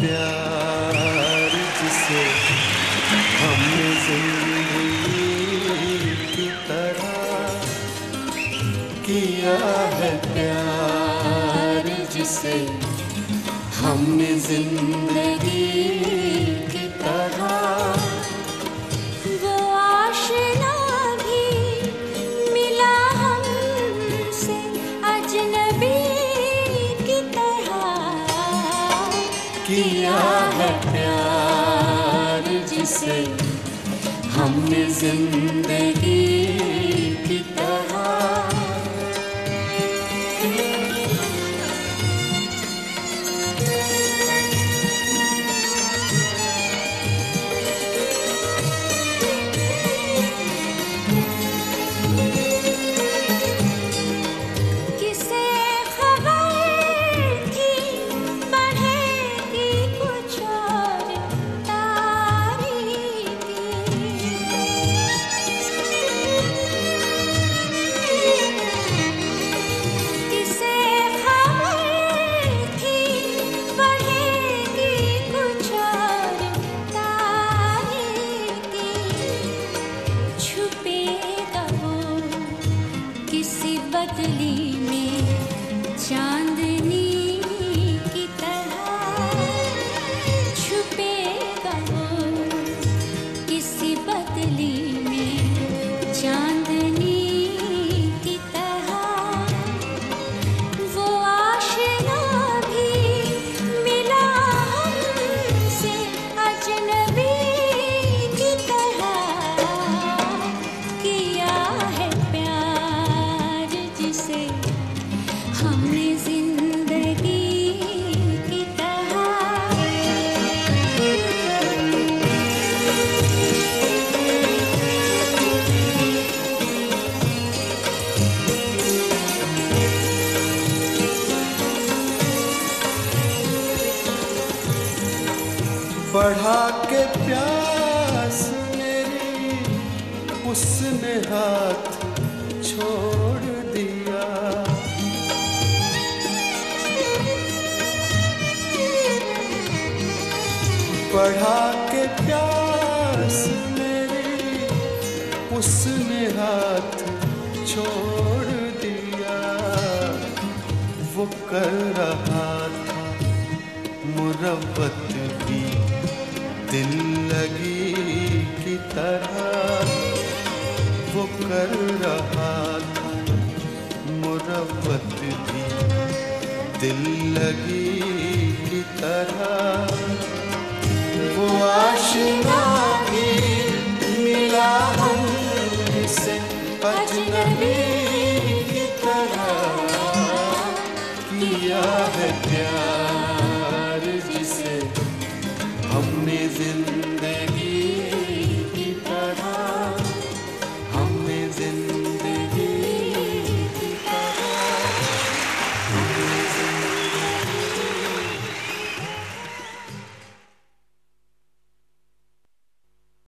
प्यार जिसे हमने ज़िंदगी की तरह किया है प्यार जिसे हमने ज़िंदगी किया है प्यार जिसे हमने ज़िंदगी बढ़ा के प्यास मेरी उसने हाथ छोड़। बढ़ा के प्यास मेरी, उसने हाथ छोड़ दिया। वो कर रहा था मुरब्बत भी, दिल लगी की तरह। वो कर रहा था मुरब्बत भी, दिल लगी enemy.